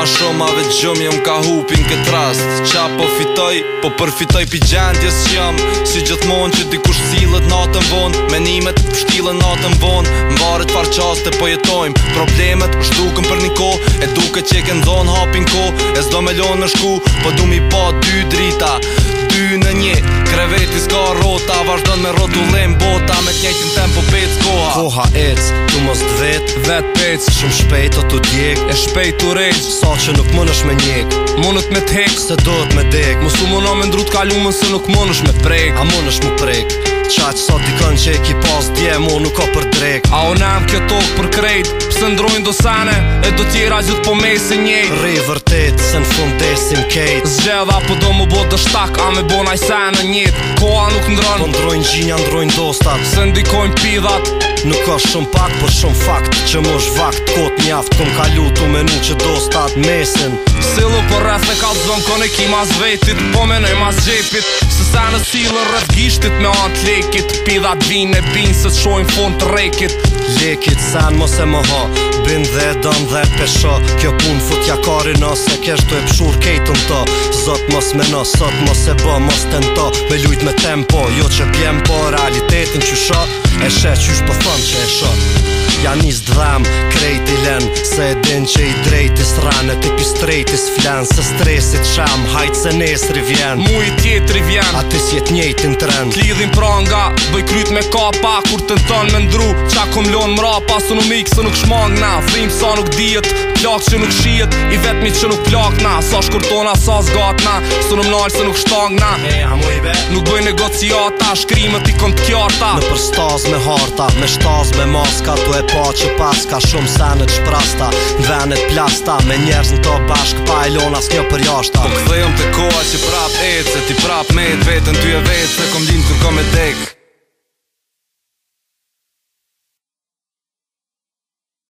ma shumë ave gjumë jëmë ka hupin këtë rast Qa po fitoj, po përfitoj pi gjendjes që jëmë Si gjithmonë që dikush silët natën vonë Menimet pështilën natën vonë Më varët farë qasë të pojetojmë Problemet është duke më për një ko E duke që e këndonë hapin ko E zdo me lonë në shku Po du mi pa dy drita vazhdon me rotullim bota Me t'njejtin tempo pëjtë koha Koha ec, tu mos dhet, vet pëjtë Shumë shpejt o t'u djek, e shpejt t'u rejt Sa që nuk më nësh me njek, më nët me t'hek Se do t'me dek, mu su më në me ndru t'kallumën Se nuk më nësh me prek, a më nësh më prek qaqë Sot t'i kënë që e ki pas dje mu nuk ka për drek A unë am kjo tokë për krejt Pse ndrojnë do E do tjera gjithë po mesi njejt Ri vërtet se në fundesim kejt Zgjeda po do mu bot dështak A me bonaj sene njejt Koa nuk ndrojnë Po ndrojnë gjinja ndrojnë dostat Pse ndikojnë pidat Nuk ka shumë pak për shumë fakt Që më shvakt kot njaft Kom kalu omenu që do stat mesin Silu për po rrës në zonë kone ki mas vetit Po menoj mas gjepit Se sa në silën gishtit me antë lekit Pidha dvin e bin se të shojnë fond të rekit Lekit sen mos e më ha Bin dhe dëm dhe pesho Kjo pun futja karin ose kesh të e pshur kejtën të Zot mos me në sot mos e bë mos të në shë qysh për po thëmë që e shëtë Janis dram, krejt i len Se e din që i drejt i sranë Ti pi strejt i Se stresit qam, hajt se nes vjen Mu i tjetri vjen A ti s'jet njejt i në trend pranga, bëj kryt me kapa Kur të në thonë me ndru, qa kom lon mrapa Su nuk mikë, së nuk shmangna Vrim sa nuk djetë, plak që nuk shijet I vetmi që nuk plak na Sa shkurtona, sa zgat na Së në mlarë se nuk shtang na Nuk bëj negociata Shkrimët i kom kjarta Me për staz me harta Me shtaz me maska Tu e pa që paska Shumë senet shprasta Venet plasta Me njerës në të bashk Pa e lona s'kjo për jashta Po këthejmë të koha që për